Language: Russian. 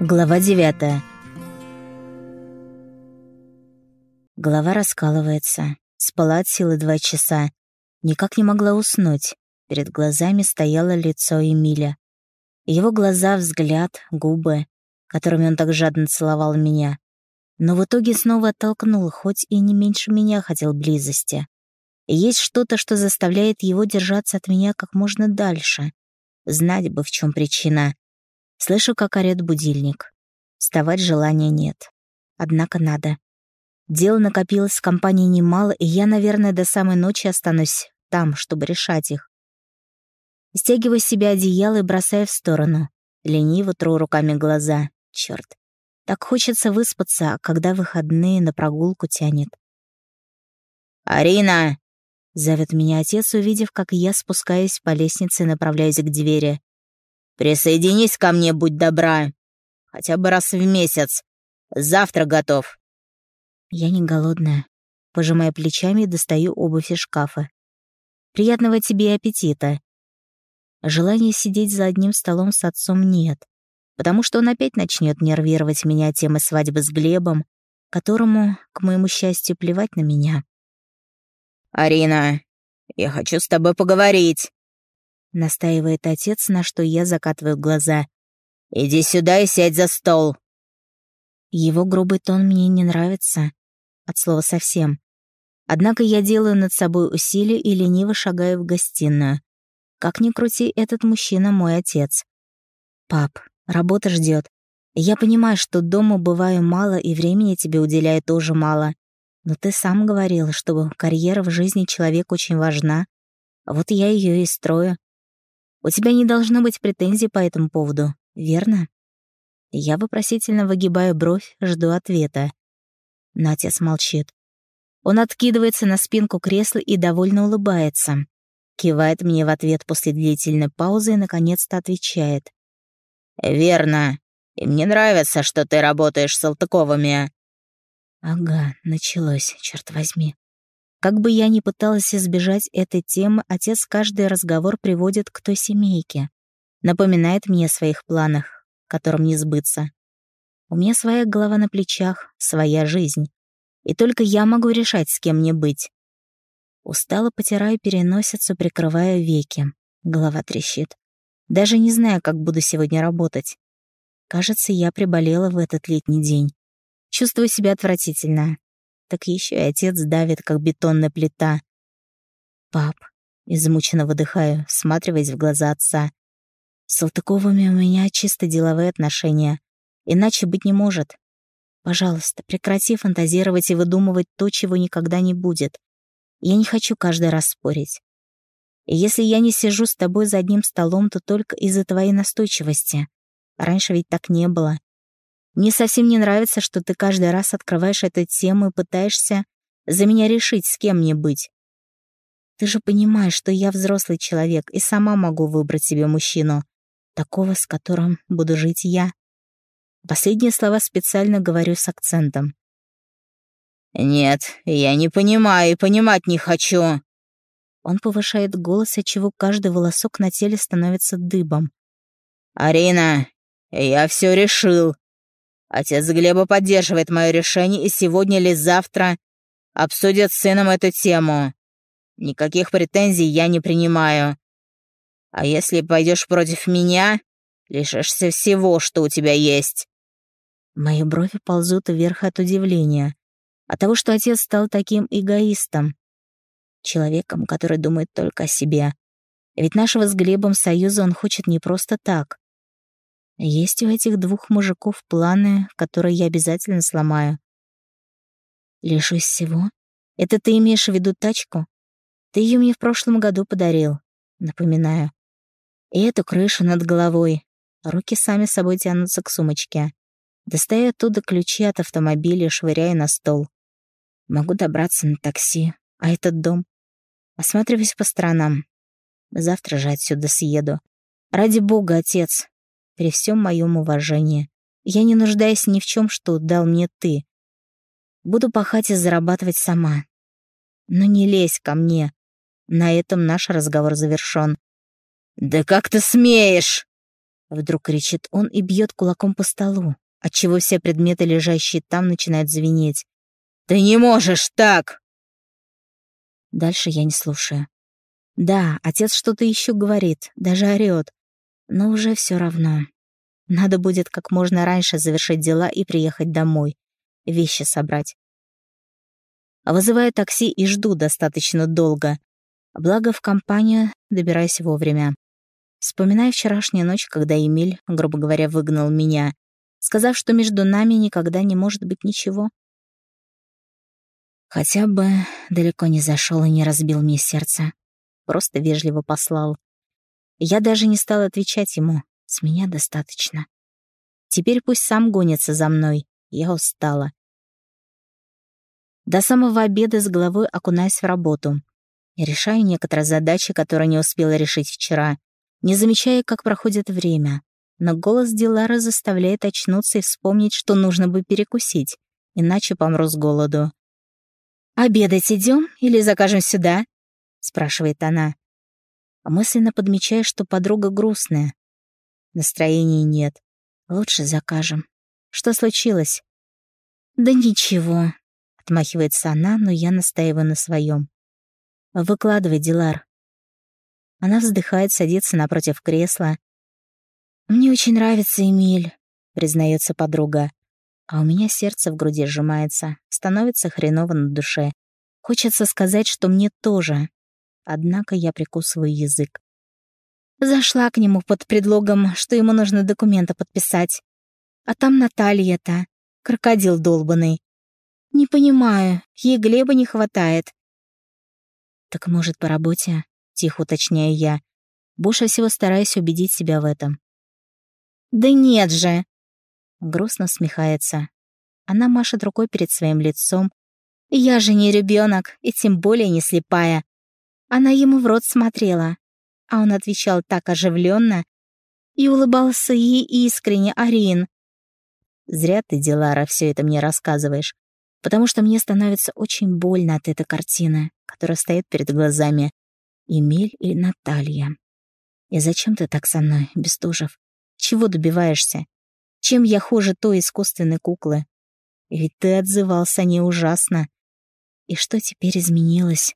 Глава девятая. Голова раскалывается. Спала от силы два часа. Никак не могла уснуть. Перед глазами стояло лицо Эмиля. Его глаза, взгляд, губы, которыми он так жадно целовал меня. Но в итоге снова оттолкнул, хоть и не меньше меня хотел близости. Есть что-то, что заставляет его держаться от меня как можно дальше. Знать бы, в чем причина. Слышу, как орёт будильник. Вставать желания нет. Однако надо. Дел накопилось в компании немало, и я, наверное, до самой ночи останусь там, чтобы решать их. Стягиваю с себя одеяло и бросаю в сторону. Лениво тру руками глаза. Чёрт. Так хочется выспаться, а когда выходные на прогулку тянет. «Арина!» — зовет меня отец, увидев, как я спускаюсь по лестнице и направляюсь к двери. Присоединись ко мне, будь добра. Хотя бы раз в месяц. Завтра готов. Я не голодная. Пожимая плечами, достаю обувь из шкафа. Приятного тебе аппетита. Желания сидеть за одним столом с отцом нет, потому что он опять начнет нервировать меня темой свадьбы с Глебом, которому, к моему счастью, плевать на меня. «Арина, я хочу с тобой поговорить», — настаивает отец, на что я закатываю глаза. «Иди сюда и сядь за стол». Его грубый тон мне не нравится. От слова совсем. Однако я делаю над собой усилие и лениво шагаю в гостиную. Как ни крути, этот мужчина мой отец. «Пап, работа ждет. Я понимаю, что дома бываю мало и времени тебе уделяю тоже мало. Но ты сам говорил, что карьера в жизни человека очень важна. Вот я ее и строю. У тебя не должно быть претензий по этому поводу, верно? Я вопросительно выгибаю бровь, жду ответа. Но молчит. Он откидывается на спинку кресла и довольно улыбается. Кивает мне в ответ после длительной паузы и, наконец-то, отвечает. «Верно. И мне нравится, что ты работаешь с Салтыковыми». Ага, началось, черт возьми. Как бы я ни пыталась избежать этой темы, отец каждый разговор приводит к той семейке. Напоминает мне о своих планах, которым не сбыться. У меня своя голова на плечах, своя жизнь. И только я могу решать, с кем мне быть. Устало потираю переносицу, прикрываю веки. Голова трещит. Даже не знаю, как буду сегодня работать. Кажется, я приболела в этот летний день. Чувствую себя отвратительно так еще и отец давит, как бетонная плита. «Пап», — измученно выдыхаю, всматриваясь в глаза отца. «С Салтыковыми у меня чисто деловые отношения. Иначе быть не может. Пожалуйста, прекрати фантазировать и выдумывать то, чего никогда не будет. Я не хочу каждый раз спорить. И если я не сижу с тобой за одним столом, то только из-за твоей настойчивости. Раньше ведь так не было. Мне совсем не нравится, что ты каждый раз открываешь эту тему и пытаешься за меня решить, с кем мне быть. Ты же понимаешь, что я взрослый человек и сама могу выбрать себе мужчину, такого, с которым буду жить я. Последние слова специально говорю с акцентом. «Нет, я не понимаю и понимать не хочу». Он повышает голос, отчего каждый волосок на теле становится дыбом. «Арина, я все решил. Отец Глеба поддерживает мое решение, и сегодня или завтра обсудят с сыном эту тему. Никаких претензий я не принимаю. А если пойдешь против меня, лишишься всего, что у тебя есть». Мои брови ползут вверх от удивления. От того, что отец стал таким эгоистом. Человеком, который думает только о себе. Ведь нашего с Глебом союза он хочет не просто так. Есть у этих двух мужиков планы, которые я обязательно сломаю. Лишусь всего? Это ты имеешь в виду тачку? Ты ее мне в прошлом году подарил, напоминаю. И эту крышу над головой. Руки сами собой тянутся к сумочке. Достаю оттуда ключи от автомобиля и швыряю на стол. Могу добраться на такси. А этот дом? Осматриваюсь по сторонам. Завтра же отсюда съеду. Ради бога, отец, при всем моем уважении. Я не нуждаюсь ни в чем, что дал мне ты. Буду пахать и зарабатывать сама. Но не лезь ко мне. На этом наш разговор завершен. «Да как ты смеешь?» Вдруг кричит он и бьет кулаком по столу, отчего все предметы, лежащие там, начинают звенеть. «Ты не можешь так!» Дальше я не слушаю. Да, отец что-то еще говорит, даже орёт. Но уже все равно. Надо будет как можно раньше завершить дела и приехать домой. Вещи собрать. Вызываю такси и жду достаточно долго. Благо в компанию добираюсь вовремя. Вспоминаю вчерашнюю ночь, когда Эмиль, грубо говоря, выгнал меня, сказав, что между нами никогда не может быть ничего. Хотя бы далеко не зашел и не разбил мне сердце. Просто вежливо послал. Я даже не стала отвечать ему. С меня достаточно. Теперь пусть сам гонится за мной. Я устала. До самого обеда с головой окунаюсь в работу. решаю некоторые задачи, которые не успела решить вчера, не замечая, как проходит время. Но голос Дилара заставляет очнуться и вспомнить, что нужно бы перекусить, иначе помру с голоду. «Обедать идем или закажем сюда?» — спрашивает она. Мысленно подмечая, что подруга грустная. Настроения нет. Лучше закажем. Что случилось? «Да ничего», — отмахивается она, но я настаиваю на своем. «Выкладывай, Дилар». Она вздыхает, садится напротив кресла. «Мне очень нравится Эмиль», — признается подруга. А у меня сердце в груди сжимается, становится хреново на душе. Хочется сказать, что мне тоже. Однако я прикусываю язык. Зашла к нему под предлогом, что ему нужно документы подписать. А там Наталья-то, крокодил долбанный. Не понимаю, ей Глеба не хватает. Так может, по работе? Тихо уточняю я. Больше всего стараюсь убедить себя в этом. Да нет же, грустно смехается. Она машет рукой перед своим лицом. «Я же не ребенок, и тем более не слепая». Она ему в рот смотрела, а он отвечал так оживленно и улыбался ей искренне, Арин. «Зря ты, Дилара, все это мне рассказываешь, потому что мне становится очень больно от этой картины, которая стоит перед глазами. Эмиль и Наталья. И зачем ты так со мной, Бестужев? Чего добиваешься? Чем я хуже той искусственной куклы? Ведь ты отзывался не ужасно. И что теперь изменилось?